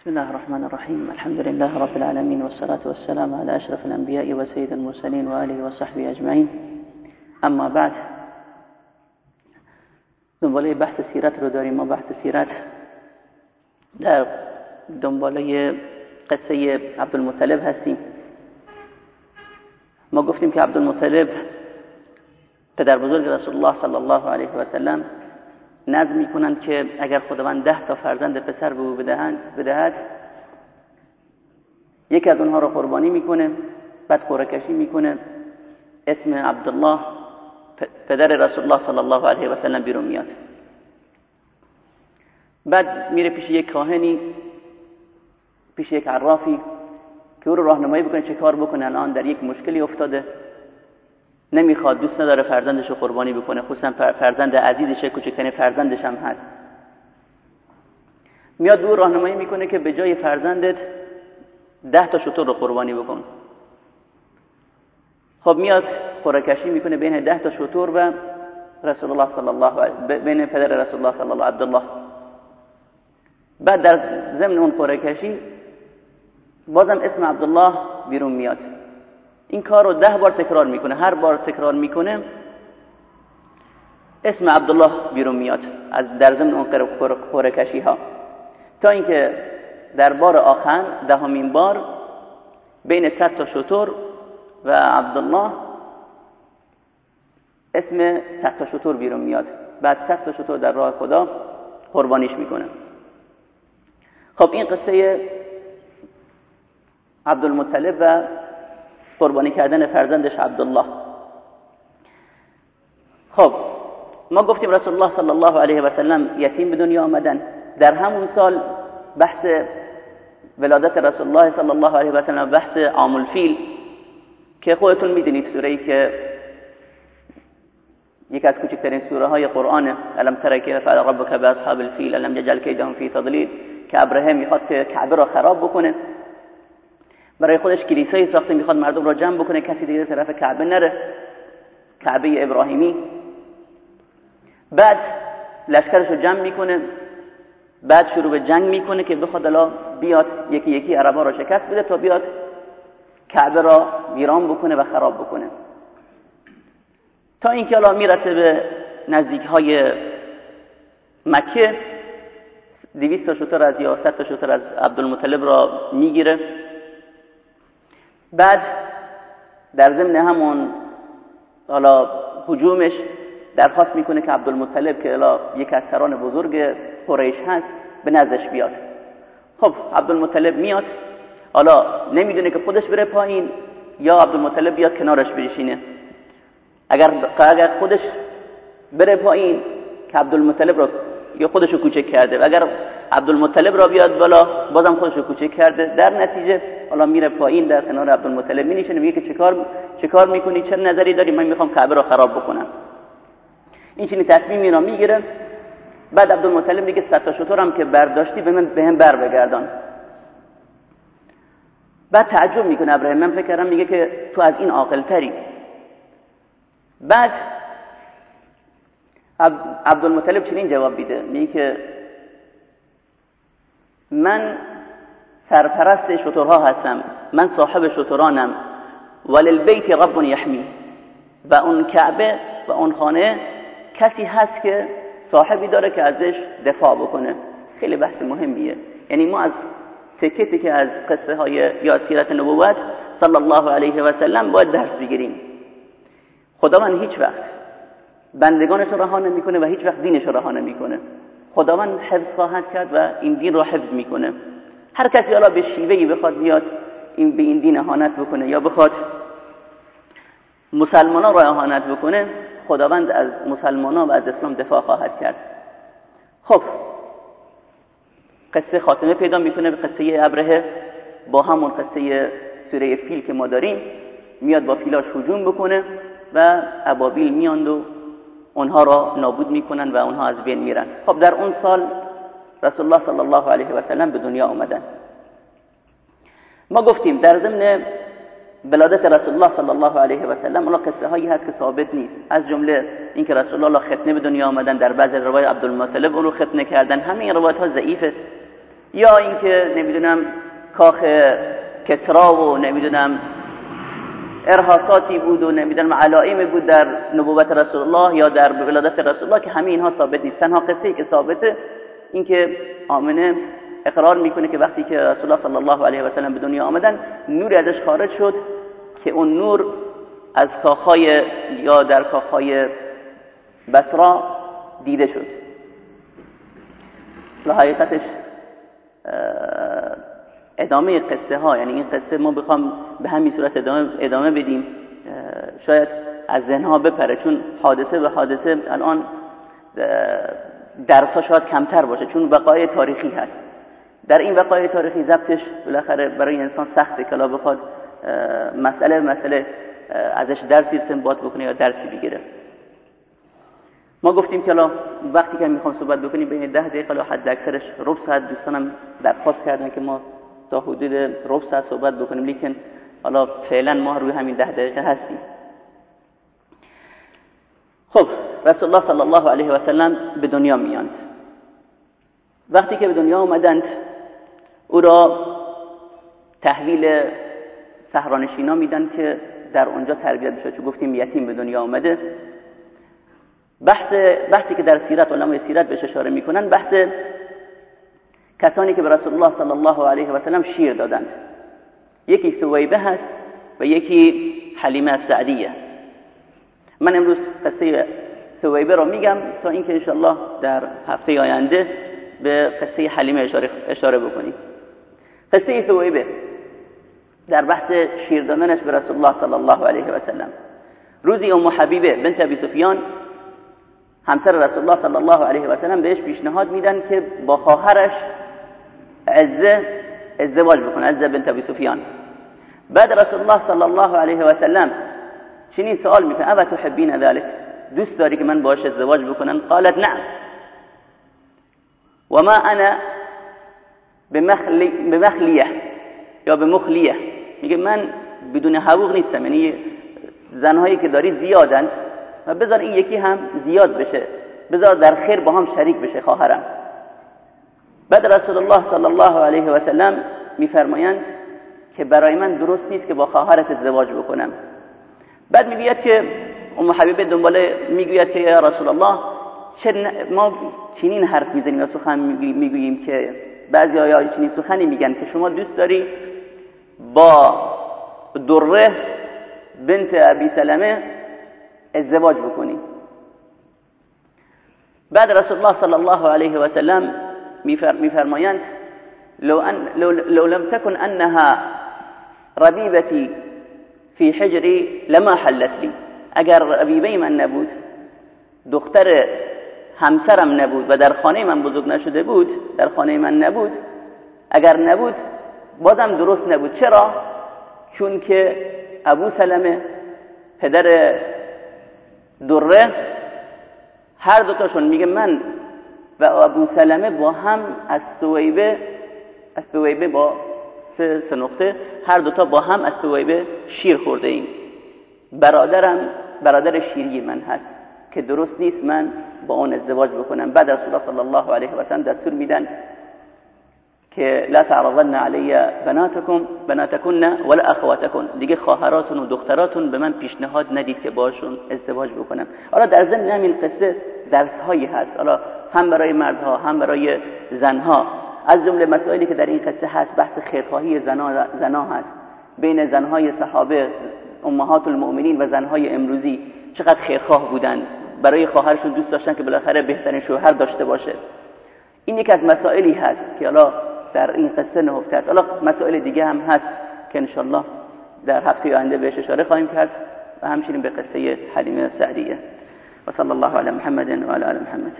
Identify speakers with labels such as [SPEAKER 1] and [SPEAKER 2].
[SPEAKER 1] بسم الله الرحمن الرحيم الحمد لله رب العالمين والصلاة والسلام على أشرف الأنبياء وسيد المرسلين وآله وصحبه أجمعين اما بعد دنباله بحث سیرت رو ما بحث سیرت در دنباله قصه عبدالمطلب هستیم ما گفتیم که عبدالمطلب پدر بزرگ رسول الله صلی الله علیه و سلم نظم می‌کنند که اگر خداوند ده تا فرزند پسر به او بدهد یکی از اونها رو قربانی می‌کنه بعد قرکشی می‌کنه. اسم عبدالله پدر رسول الله صلی الله علیه و سلم بیرون میاد. بعد میره پیش یک کاهنی پیش یک عرافی که او رو راهنمایی بکنه چه کار بکنه. الان در یک مشکلی افتاده. نمی‌خواد دوست نداره فرزندش رو قربانی بکنه. خصوصا فرزند عزیزشه کوچکترین فرزندش هم هست. میاد دور راهنمایی می‌کنه که به جای فرزندت ده تا شطور رو قربانی بکن. خب میاد قرکشی می‌کنه بین ده تا شطور و رسول الله صلی الله علیه بین پدر رسول الله صلی الله عبدالله. بعد در ضمن اون قرکشی بازم اسم عبدالله بیرون میاد. این کار رو ده بار تکرار می‌کنه هر بار تکرار می‌کنه اسم عبدالله بیرون میاد از در ضمن اون قرکشی ها تا اینکه در بار آخر دهمین بار بین صد تا شطور و عبدالله اسم صد تا شطور بیرون میاد. بعد صد تا شطور در راه خدا قربانیش می‌کنه. خب این قصه عبدالمطلب و قربانی کردن فرزندش عبدالله. خب ما گفتیم رسول الله صلی الله علیه و سلم یتیم به دنیا آمدن. در همون سال بحث ولادت رسول الله صلی الله علیه و سلم بحث عام الفیل که خودتون می‌دونید سوره ای که یک از کوچکترین سوره های قرآن الم تره که فعل ربک به اصحاب الفیل الم یجعل کیدهم فی تضلیل که ابراهیم می‌خواد که کعبه را خراب بکنه. برای خودش کلیسایی ساخته می‌خواد مردم را جمع بکنه کسی دیگه طرف کعبه نره. کعبه ابراهیمی. بعد لشکرش رو جمع می‌کنه. بعد شروع به جنگ می‌کنه که بخواد الا بیاد یکی یکی عربا را شکست بده تا بیاد کعبه را ویران بکنه و خراب بکنه. تا اینکه الان می‌رسه به نزدیک های مکه دویست تا شتر از یا ست تا شتر از عبدالمطلب را می‌گیره. بعد در ضمن همون حالا حجومش درخواست می‌کنه که عبدالمطلب که الا یک از سران بزرگ قریش هست به نزدش بیاد. خب عبدالمطلب میاد. حالا نمی‌دونه که خودش بره پایین یا عبدالمطلب بیاد کنارش بشینه اگر اگر خودش بره پایین که عبدالمطلب را یا خودشو کوچک کرده و اگر عبدالمطلب را بیاد بالا بازم خودشو کوچک کرده. در نتیجه حالا میره پایین در کنار عبدالمطلب. می میگه که چیکار چیکار می‌کنی؟ چه نظری داری؟ من می‌خوام کعبه را خراب بکنم. این چنین تصمیمی را می‌گیره. بعد عبدالمطلب میگه صد تا شطورم که برداشتی به من به هم بر بگردان. بعد تعجب می‌کنه ابراهیم. من فکر کردم میگه که تو از این عاقل تری بعد عبدالمطلب چنین جواب بیده میگه که من سرپرست شطورها هستم من صاحب شطورانم وللبیت رب یحمی. و اون کعبه و اون خانه کسی هست که صاحبی داره که ازش دفاع بکنه. خیلی بحث مهمیه. یعنی ما از سکتی که از قصه های یا سیرت نبوت صلی الله علیه و سلم باید درس بگیریم. خداوند هیچ وقت بندگانش رها نمی‌کنه و هیچ وقت دینش رها نمی‌کنه. خداوند حفظ خواهد کرد و این دین رو حفظ می‌کنه. هر کسی حالا به شیوهی بخواد بیاد این به این دین اهانت بکنه یا بخواد مسلمانان را اهانت بکنه خداوند از مسلمانان و از اسلام دفاع خواهد کرد. خب قصه خاتمه پیدا می‌کنه به قصه ابرهه. با همون قصه سوره فیل که ما داریم میاد با فیلاش هجوم بکنه و ابابیل میاند و اونها را نابود می‌کنن و اونها از بین میرن. خب در اون سال رسول الله صلی الله علیه و سلم به دنیا آمدن. ما گفتیم در ضمن ولادت رسول الله صلی الله علیه و سلم اون قصه هایی هست که ثابت نیست. از جمله اینکه رسول الله ختنه به دنیا آمدن در بعض روایت عبدالمطلب اون رو ختنه کردن. همه این روایت ها ضعیفه. یا اینکه نمی‌دونم کاخ کسرا و نمی‌دونم ارهاساتی بود و نمی‌دونم علائمی بود در نبوت رسول الله یا در ولادت رسول الله که همه اینها ثابت نیست. تنها قصه که ثابته اینکه آمنه اقرار می‌کنه که وقتی که رسول الله صلی الله علیه و سلم به دنیا آمدن نوری ازش خارج شد که اون نور از کاخهای یا در کاخهای بسرا دیده شد. حقیقتش ادامه قصه ها یعنی این قصه ما بخوام به همین صورت ادامه, ادامه بدیم. شاید از ذهنها بپره چون حادثه به حادثه الان درسا شاید کمتر باشه چون وقایع تاریخی هست. در این وقایع تاریخی ضبطش بالاخره برای انسان سخته کلا بخواد مسئله مسئله ازش درسی استنباط بکنه یا درسی بگیره. ما گفتیم که وقتی که می‌خوام صحبت بکنیم بین ده دقیقه حد اکثرش ربع ساعت دوستانم درخواست کردن که ما تا حدود ربع ساعت صحبت بکنیم لیکن حالا فعلا ما روی همین ده دقیقه هستیم. خب رسول الله صلی الله علیه و سلم به دنیا میاند. وقتی که به دنیا آمدند او را تحویل سهرانشینا میدن که در اونجا تربیت بشه. چون گفتیم یتیم به دنیا آمده. بحث بحثی که در سیرت علمای سیرت بهش اشاره می‌کنن بحث کسانی که به رسول الله صلی الله علیه و سلم شیر دادند. یکی ثویبه هست و یکی حلیمه سعدیه. من امروز قصه ثویبه رو میگم تا اینکه انشاءالله در هفته آینده به قصه حلیمه اشاره, اشاره بکنیم. قصه ثویبه در بحث شیر دادنش به رسول الله صلی الله علیه و سلم. روزی ام حبیبه بنت ابی سفیان همسر رسول الله صلی الله علیه و سلم بهش پیشنهاد میدن که با خواهرش عزه ازدواج بکنه عزه بنت ابی سفیان بعد رسول الله صلی الله علیه و سلم چنین سوال می‌کنه اوا تحبین ذلك؟ دوست داری که من باش ازدواج بکنم قالت نعم. وما انا بمخلی بمخلیه یا بمخلیه میگه من بدون حقوق نیستم یعنی زنهایی که داری زیادن و بذار این یکی هم زیاد بشه بذار در خیر با هم شریک بشه خواهرم. بعد رسول الله صلی الله علیه و سلم میفرمایند که برای من درست نیست که با خواهرت ازدواج بکنم. بعد می‌گوید که ام حبیبه دنباله می‌گوید که یا رسول الله چه ما چنین حرف می‌زنیم یا سخن می‌گوییم که بعضی آیا چنین سخنی میگن که شما دوست داری با دره بنت ابی سلمه ازدواج بکنی. بعد رسول الله صلی الله علیه و سلم میفرمایند لو, لو, لو لم تكن انها ربیبتی فی حجری لما حلت لی اگر ربیبه من نبود دختر همسرم نبود و در خانه من بزرگ نشده بود در خانه من نبود اگر نبود بازم درست نبود چرا؟ چون که ابو سلمه پدر دره هر دوتاشون میگه من و ابو سلمه با هم از سویبه از سویبه با سه, نقطه هر دوتا با هم از سویبه شیر خورده ایم. برادرم برادر شیری من هست که درست نیست من با اون ازدواج بکنم. بعد رسول الله صلی الله علیه و سلم دستور میدن که لا تعرضن علی بناتکم بناتکن ولا اخواتکن. دیگه خواهراتون و دختراتون به من پیشنهاد ندید که باشون ازدواج بکنم. حالا در ضمن همین قصه درس هایی هست. حالا هم برای مردها هم برای زنها. از جمله مسائلی که در این قصه هست بحث خیرخواهی زنا زنا هست. بین زنهای صحابه امهات المؤمنین و زنهای امروزی چقدر خیرخواه بودن برای خواهرشون دوست داشتن که بالاخره بهترین شوهر داشته باشه. این یک از مسائلی هست که حالا در این قصه نهفته است. حالا مسائل دیگه هم هست که انشالله در هفته آینده بهش اشاره خواهیم کرد و همچنین به قصه حلیمه سعدیه. و صلی الله علی محمد و علی محمد.